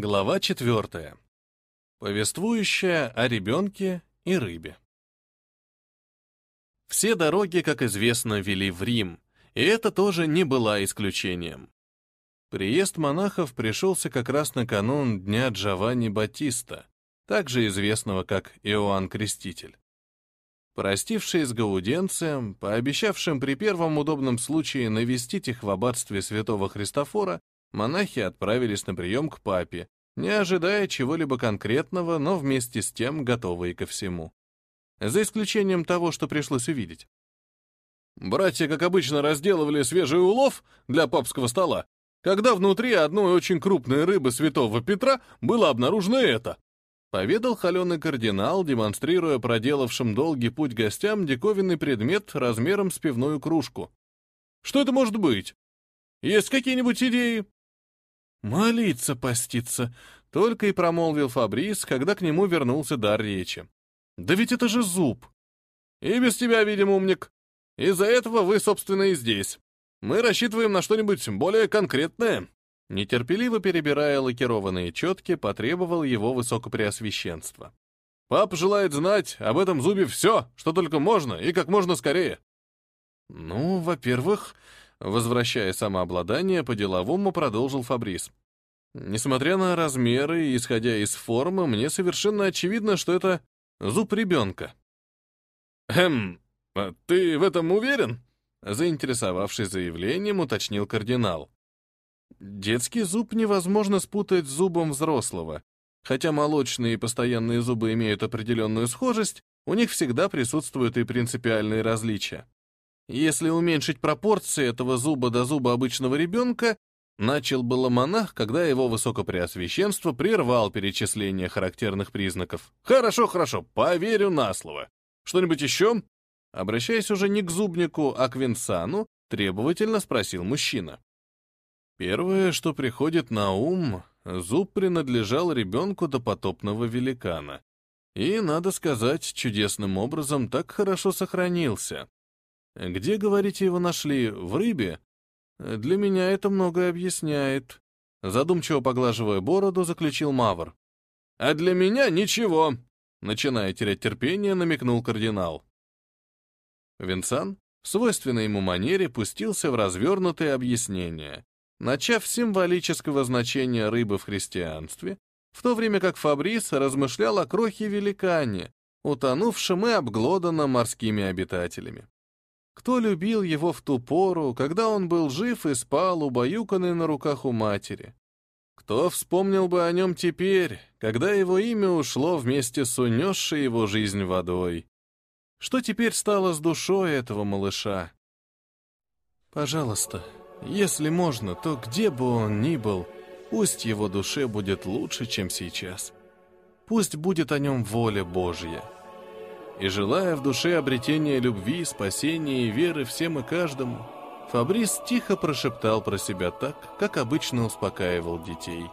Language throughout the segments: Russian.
Глава четвертая. Повествующая о ребенке и рыбе. Все дороги, как известно, вели в Рим, и это тоже не была исключением. Приезд монахов пришелся как раз на канун Дня Джованни Батиста, также известного как Иоанн Креститель. Простившись с Гауденцием, пообещавшим при первом удобном случае навестить их в аббатстве святого Христофора, монахи отправились на прием к папе, не ожидая чего-либо конкретного, но вместе с тем готовые ко всему. За исключением того, что пришлось увидеть. Братья, как обычно, разделывали свежий улов для папского стола, когда внутри одной очень крупной рыбы святого Петра было обнаружено это. Поведал холеный кардинал, демонстрируя проделавшим долгий путь гостям диковинный предмет размером с пивную кружку. «Что это может быть? Есть какие-нибудь идеи?» «Молиться, поститься», — только и промолвил Фабрис, когда к нему вернулся дар речи. «Да ведь это же зуб!» «И без тебя, видимо, умник. Из-за этого вы, собственно, и здесь. Мы рассчитываем на что-нибудь более конкретное». Нетерпеливо перебирая лакированные четки, потребовал его высокопреосвященство. «Пап желает знать об этом зубе все, что только можно, и как можно скорее». «Ну, во-первых...» Возвращая самообладание, по-деловому продолжил Фабрис. «Несмотря на размеры и исходя из формы, мне совершенно очевидно, что это зуб ребенка». «Эм, а ты в этом уверен?» Заинтересовавшись заявлением, уточнил кардинал. Детский зуб невозможно спутать с зубом взрослого. Хотя молочные и постоянные зубы имеют определенную схожесть, у них всегда присутствуют и принципиальные различия. Если уменьшить пропорции этого зуба до зуба обычного ребенка, начал было монах, когда его высокопреосвященство прервал перечисление характерных признаков. «Хорошо, хорошо, поверю на слово. Что-нибудь еще?» Обращаясь уже не к зубнику, а к Винсану, требовательно спросил мужчина. Первое, что приходит на ум, зуб принадлежал ребенку допотопного великана. И, надо сказать, чудесным образом так хорошо сохранился. Где, говорите, его нашли? В рыбе? Для меня это многое объясняет. Задумчиво поглаживая бороду, заключил Мавр. А для меня ничего. Начиная терять терпение, намекнул кардинал. Винсан, в свойственной ему манере, пустился в развернутые объяснения, начав с символического значения рыбы в христианстве, в то время как Фабрис размышлял о крохе-великане, утонувшем и обглоданном морскими обитателями. Кто любил его в ту пору, когда он был жив и спал, убаюканный на руках у матери? Кто вспомнил бы о нем теперь, когда его имя ушло вместе с унесшей его жизнь водой? Что теперь стало с душой этого малыша? «Пожалуйста, если можно, то где бы он ни был, пусть его душе будет лучше, чем сейчас. Пусть будет о нем воля Божья. И желая в душе обретения любви, спасения и веры всем и каждому, Фабрис тихо прошептал про себя так, как обычно успокаивал детей.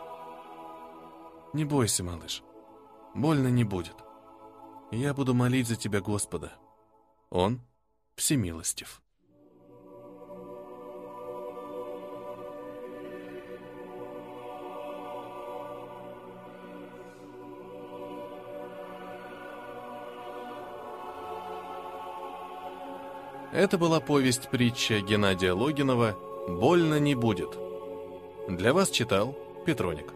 «Не бойся, малыш, больно не будет. Я буду молить за тебя Господа. Он всемилостив». Это была повесть-притча Геннадия Логинова «Больно не будет». Для вас читал Петроник.